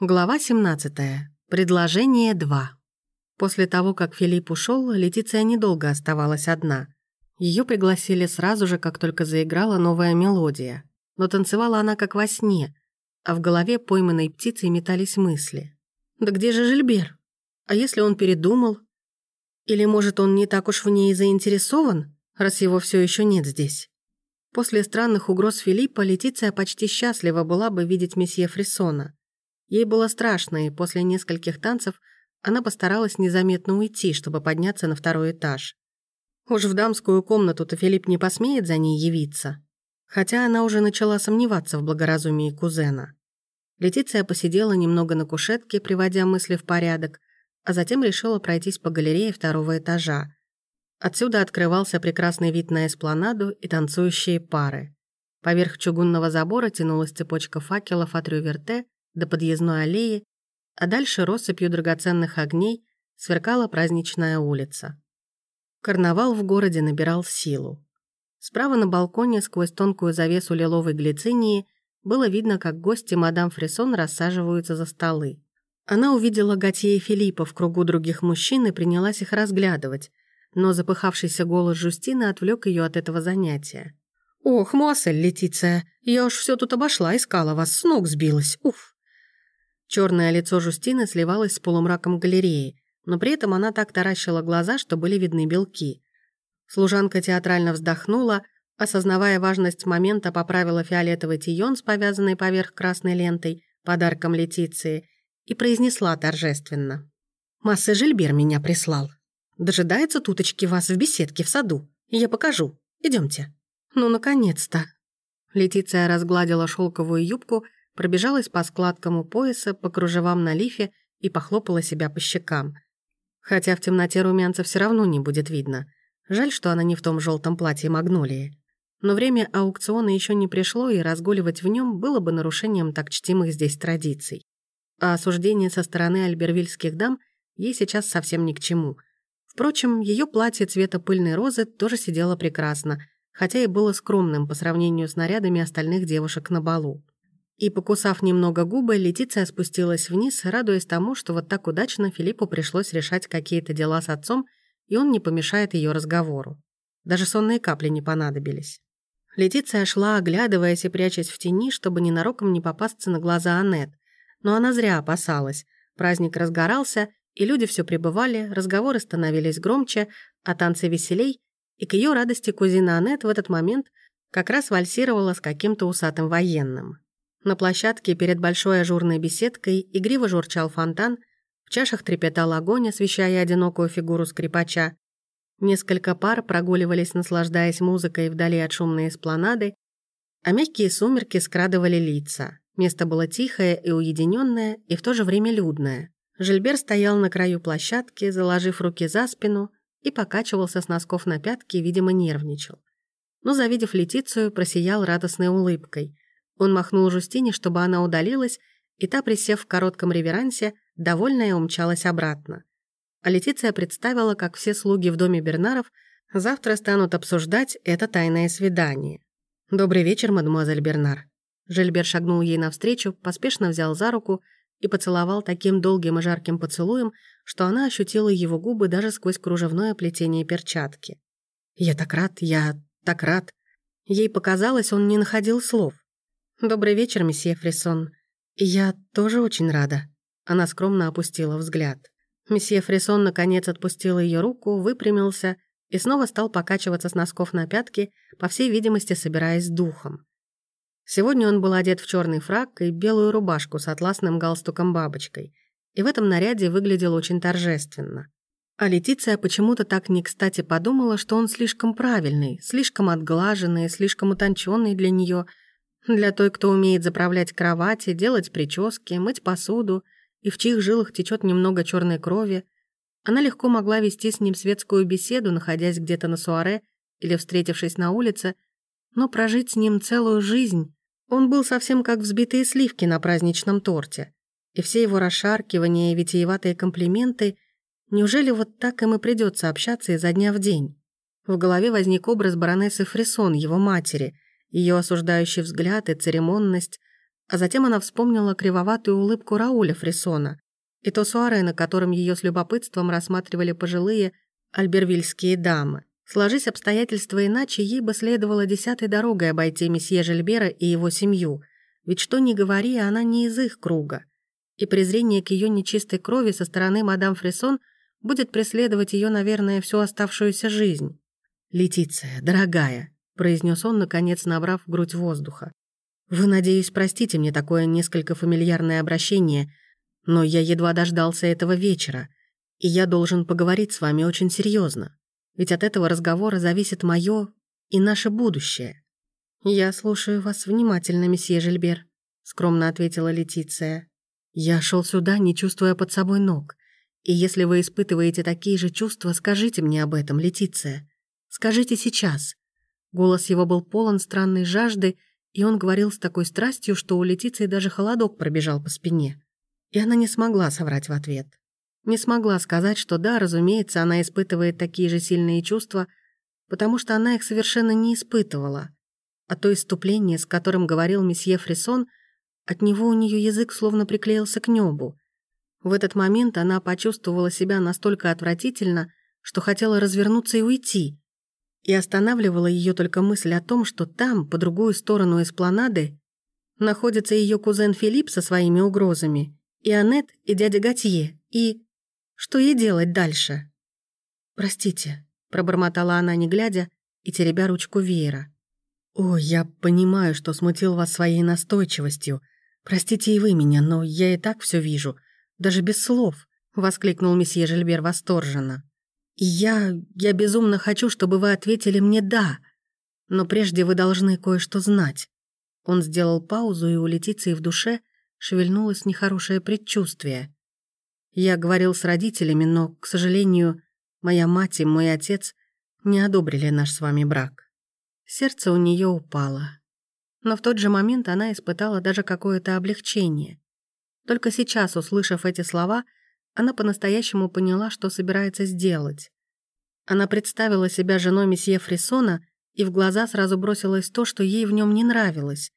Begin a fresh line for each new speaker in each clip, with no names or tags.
Глава 17. Предложение 2. После того, как Филипп ушел, Летиция недолго оставалась одна. Ее пригласили сразу же, как только заиграла новая мелодия. Но танцевала она как во сне, а в голове пойманной птицей метались мысли. «Да где же Жильбер? А если он передумал? Или, может, он не так уж в ней заинтересован, раз его все еще нет здесь?» После странных угроз Филиппа Летиция почти счастлива была бы видеть месье Фрисона. Ей было страшно, и после нескольких танцев она постаралась незаметно уйти, чтобы подняться на второй этаж. Уж в дамскую комнату-то Филипп не посмеет за ней явиться. Хотя она уже начала сомневаться в благоразумии кузена. Летиция посидела немного на кушетке, приводя мысли в порядок, а затем решила пройтись по галерее второго этажа. Отсюда открывался прекрасный вид на эспланаду и танцующие пары. Поверх чугунного забора тянулась цепочка факелов от Рюверте, до подъездной аллеи, а дальше россыпью драгоценных огней сверкала праздничная улица. Карнавал в городе набирал силу. Справа на балконе сквозь тонкую завесу лиловой глицинии было видно, как гости мадам Фрисон рассаживаются за столы. Она увидела Готье и Филиппа в кругу других мужчин и принялась их разглядывать, но запыхавшийся голос Жустины отвлек ее от этого занятия. «Ох, Муассель, Летиция, я уж все тут обошла, искала вас, с ног сбилась, уф!» Черное лицо Жустины сливалось с полумраком галереи, но при этом она так таращила глаза, что были видны белки. Служанка театрально вздохнула, осознавая важность момента, поправила фиолетовый тион с повязанной поверх красной лентой, подарком Летиции, и произнесла торжественно. «Масса Жильбер меня прислал. Дожидается туточки вас в беседке в саду. Я покажу. Идемте. «Ну, наконец-то!» Летиция разгладила шелковую юбку пробежалась по складкам у пояса, по кружевам на лифе и похлопала себя по щекам. Хотя в темноте румянца все равно не будет видно. Жаль, что она не в том желтом платье магнолии. Но время аукциона еще не пришло, и разгуливать в нем было бы нарушением так чтимых здесь традиций. А осуждение со стороны альбервильских дам ей сейчас совсем ни к чему. Впрочем, ее платье цвета пыльной розы тоже сидело прекрасно, хотя и было скромным по сравнению с нарядами остальных девушек на балу. И, покусав немного губы, Летиция спустилась вниз, радуясь тому, что вот так удачно Филиппу пришлось решать какие-то дела с отцом, и он не помешает ее разговору. Даже сонные капли не понадобились. Летиция шла, оглядываясь и прячась в тени, чтобы ненароком не попасться на глаза Аннет. Но она зря опасалась. Праздник разгорался, и люди все пребывали, разговоры становились громче, а танцы веселей, и к ее радости кузина Аннет в этот момент как раз вальсировала с каким-то усатым военным. На площадке перед большой ажурной беседкой игриво журчал фонтан, в чашах трепетал огонь, освещая одинокую фигуру скрипача. Несколько пар прогуливались, наслаждаясь музыкой вдали от шумной эспланады, а мягкие сумерки скрадывали лица. Место было тихое и уединенное, и в то же время людное. Жильбер стоял на краю площадки, заложив руки за спину, и покачивался с носков на пятки, видимо, нервничал. Но, завидев Летицию, просиял радостной улыбкой – он махнул Жустине, чтобы она удалилась, и та, присев в коротком реверансе, довольная умчалась обратно. А Летиция представила, как все слуги в доме Бернаров завтра станут обсуждать это тайное свидание. «Добрый вечер, мадемуазель Бернар». Жильбер шагнул ей навстречу, поспешно взял за руку и поцеловал таким долгим и жарким поцелуем, что она ощутила его губы даже сквозь кружевное плетение перчатки. «Я так рад, я так рад». Ей показалось, он не находил слов. «Добрый вечер, месье Фрисон. Я тоже очень рада». Она скромно опустила взгляд. Месье Фрисон наконец отпустил ее руку, выпрямился и снова стал покачиваться с носков на пятки, по всей видимости, собираясь духом. Сегодня он был одет в черный фрак и белую рубашку с атласным галстуком-бабочкой, и в этом наряде выглядел очень торжественно. А Летиция почему-то так не кстати подумала, что он слишком правильный, слишком отглаженный, слишком утонченный для нее — для той, кто умеет заправлять кровати, делать прически, мыть посуду, и в чьих жилах течет немного черной крови, она легко могла вести с ним светскую беседу, находясь где-то на суаре или встретившись на улице, но прожить с ним целую жизнь он был совсем как взбитые сливки на праздничном торте. И все его расшаркивания и витиеватые комплименты, неужели вот так им и придется общаться изо дня в день? В голове возник образ баронессы Фрисон, его матери — ее осуждающий взгляд и церемонность, А затем она вспомнила кривоватую улыбку Рауля Фрисона и то суаре, на котором ее с любопытством рассматривали пожилые альбервильские дамы. Сложись обстоятельства иначе, ей бы следовало десятой дорогой обойти месье Жильбера и его семью, ведь что ни говори, она не из их круга. И презрение к ее нечистой крови со стороны мадам Фрисон будет преследовать ее, наверное, всю оставшуюся жизнь. «Летиция, дорогая», — произнес он, наконец набрав в грудь воздуха. «Вы, надеюсь, простите мне такое несколько фамильярное обращение, но я едва дождался этого вечера, и я должен поговорить с вами очень серьезно ведь от этого разговора зависит мое и наше будущее. «Я слушаю вас внимательно, месье Жильбер», — скромно ответила Летиция. «Я шел сюда, не чувствуя под собой ног. И если вы испытываете такие же чувства, скажите мне об этом, Летиция. Скажите сейчас». Голос его был полон странной жажды, и он говорил с такой страстью, что у Летиции даже холодок пробежал по спине. И она не смогла соврать в ответ. Не смогла сказать, что да, разумеется, она испытывает такие же сильные чувства, потому что она их совершенно не испытывала. А то иступление, с которым говорил месье Фрисон, от него у нее язык словно приклеился к небу. В этот момент она почувствовала себя настолько отвратительно, что хотела развернуться и уйти. И останавливала ее только мысль о том, что там, по другую сторону эспланады, находится ее кузен Филипп со своими угрозами, и Аннет, и дядя Готье, и... Что ей делать дальше?» «Простите», — пробормотала она, не глядя, и теребя ручку веера. «О, я понимаю, что смутил вас своей настойчивостью. Простите и вы меня, но я и так все вижу, даже без слов», — воскликнул месье Жильбер восторженно. «И я... я безумно хочу, чтобы вы ответили мне «да», но прежде вы должны кое-что знать». Он сделал паузу, и у Летиции в душе шевельнулось нехорошее предчувствие. Я говорил с родителями, но, к сожалению, моя мать и мой отец не одобрили наш с вами брак. Сердце у нее упало. Но в тот же момент она испытала даже какое-то облегчение. Только сейчас, услышав эти слова, она по-настоящему поняла, что собирается сделать. Она представила себя женой месье Фрисона, и в глаза сразу бросилось то, что ей в нем не нравилось.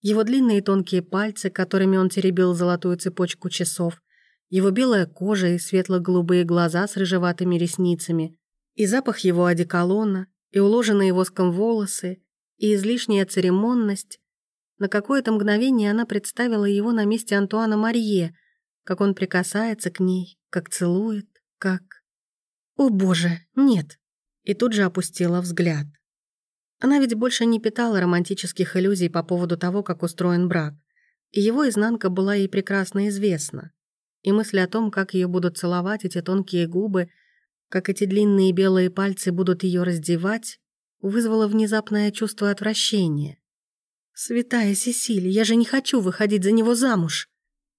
Его длинные тонкие пальцы, которыми он теребил золотую цепочку часов, его белая кожа и светло-голубые глаза с рыжеватыми ресницами, и запах его одеколона, и уложенные воском волосы, и излишняя церемонность. На какое-то мгновение она представила его на месте Антуана Марье, как он прикасается к ней, как целует, как... «О боже, нет!» И тут же опустила взгляд. Она ведь больше не питала романтических иллюзий по поводу того, как устроен брак, и его изнанка была ей прекрасно известна и мысль о том, как ее будут целовать эти тонкие губы, как эти длинные белые пальцы будут ее раздевать, вызвала внезапное чувство отвращения. «Святая Сесилия, я же не хочу выходить за него замуж!»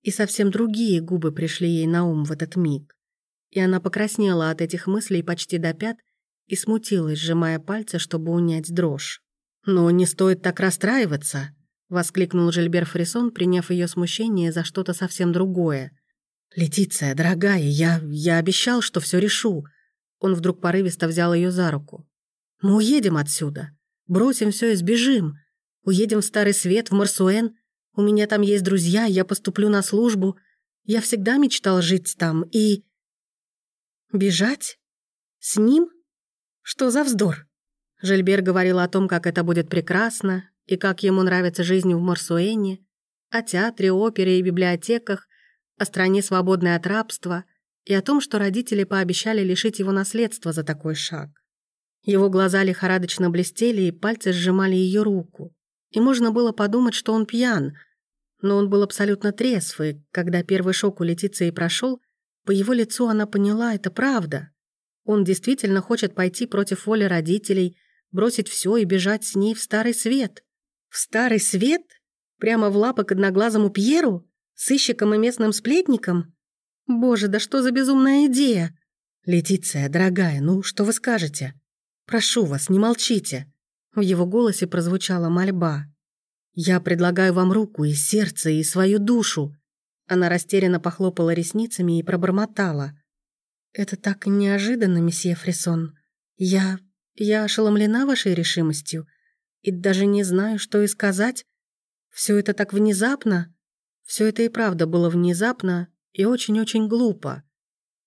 И совсем другие губы пришли ей на ум в этот миг. И она покраснела от этих мыслей почти до пят и смутилась, сжимая пальцы, чтобы унять дрожь. «Но не стоит так расстраиваться!» — воскликнул Жильбер Фрисон, приняв ее смущение за что-то совсем другое. «Летиция, дорогая, я... я обещал, что все решу». Он вдруг порывисто взял ее за руку. «Мы уедем отсюда. Бросим все и сбежим. Уедем в Старый Свет, в Марсуэн. У меня там есть друзья, я поступлю на службу. Я всегда мечтал жить там и...» «Бежать? С ним? Что за вздор?» Жильбер говорил о том, как это будет прекрасно, и как ему нравится жизнь в Марсуэне, о театре, опере и библиотеках, о стране, свободной от рабства, и о том, что родители пообещали лишить его наследства за такой шаг. Его глаза лихорадочно блестели, и пальцы сжимали ее руку. И можно было подумать, что он пьян, но он был абсолютно трезв, и когда первый шок у Летиции прошел, по его лицу она поняла, это правда. Он действительно хочет пойти против воли родителей, бросить все и бежать с ней в Старый Свет. В Старый Свет? Прямо в лапы к одноглазому Пьеру? Сыщиком и местным сплетником? Боже, да что за безумная идея? Летиция, дорогая, ну что вы скажете? Прошу вас, не молчите. В его голосе прозвучала мольба. Я предлагаю вам руку и сердце, и свою душу. Она растерянно похлопала ресницами и пробормотала. «Это так неожиданно, месье Фрисон. Я... я ошеломлена вашей решимостью и даже не знаю, что и сказать. Все это так внезапно. Все это и правда было внезапно и очень-очень глупо.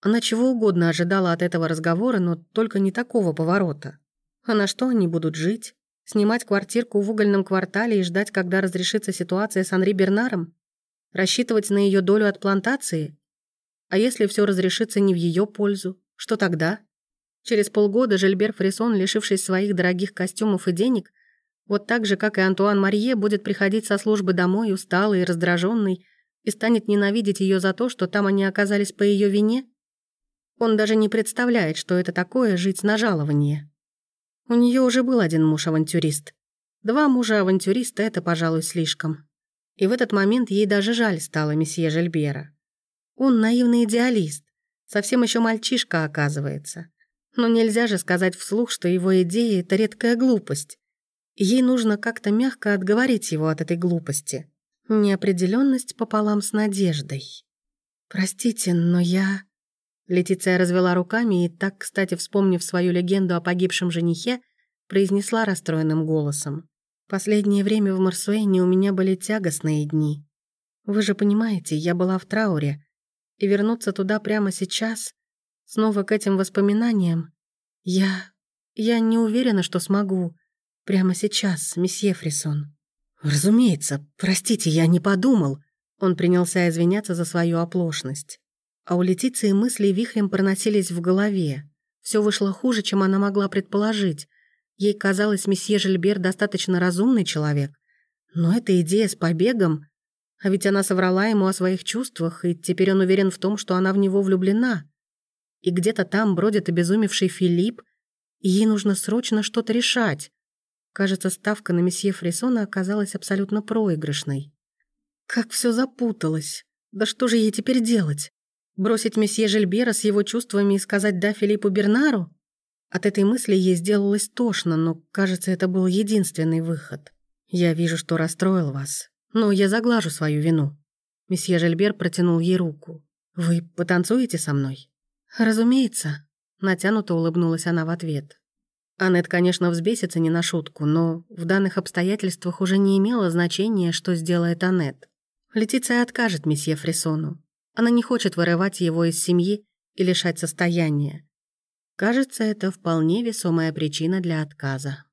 Она чего угодно ожидала от этого разговора, но только не такого поворота. А на что они будут жить? Снимать квартирку в угольном квартале и ждать, когда разрешится ситуация с Анри Бернаром? Рассчитывать на ее долю от плантации? А если все разрешится не в ее пользу, что тогда? Через полгода Жильбер Фрисон, лишившись своих дорогих костюмов и денег, вот так же, как и Антуан Марье, будет приходить со службы домой, усталый и раздраженный, и станет ненавидеть ее за то, что там они оказались по ее вине? Он даже не представляет, что это такое жить на жалование. У нее уже был один муж-авантюрист. Два мужа-авантюриста — это, пожалуй, слишком. И в этот момент ей даже жаль стало месье Жильбера. Он наивный идеалист, совсем еще мальчишка, оказывается. Но нельзя же сказать вслух, что его идея — это редкая глупость. Ей нужно как-то мягко отговорить его от этой глупости. Неопределенность пополам с надеждой. «Простите, но я...» Летиция развела руками и, так, кстати, вспомнив свою легенду о погибшем женихе, произнесла расстроенным голосом. «Последнее время в Марсуэне у меня были тягостные дни. Вы же понимаете, я была в трауре, и вернуться туда прямо сейчас, снова к этим воспоминаниям, я... я не уверена, что смогу. Прямо сейчас, месье Фрисон. Разумеется, простите, я не подумал. Он принялся извиняться за свою оплошность. А у Летиции мысли вихрем проносились в голове. Все вышло хуже, чем она могла предположить. Ей казалось, месье Жильбер достаточно разумный человек. Но эта идея с побегом а ведь она соврала ему о своих чувствах, и теперь он уверен в том, что она в него влюблена. И где-то там бродит обезумевший Филипп, и ей нужно срочно что-то решать. Кажется, ставка на месье Фрисона оказалась абсолютно проигрышной. Как все запуталось. Да что же ей теперь делать? Бросить месье Жильбера с его чувствами и сказать «да» Филиппу Бернару? От этой мысли ей сделалось тошно, но, кажется, это был единственный выход. «Я вижу, что расстроил вас. «Ну, я заглажу свою вину». Месье Жильбер протянул ей руку. «Вы потанцуете со мной?» «Разумеется», — натянуто улыбнулась она в ответ. Аннет, конечно, взбесится не на шутку, но в данных обстоятельствах уже не имело значения, что сделает Аннет. Летиция откажет месье Фрисону. Она не хочет вырывать его из семьи и лишать состояния. Кажется, это вполне весомая причина для отказа.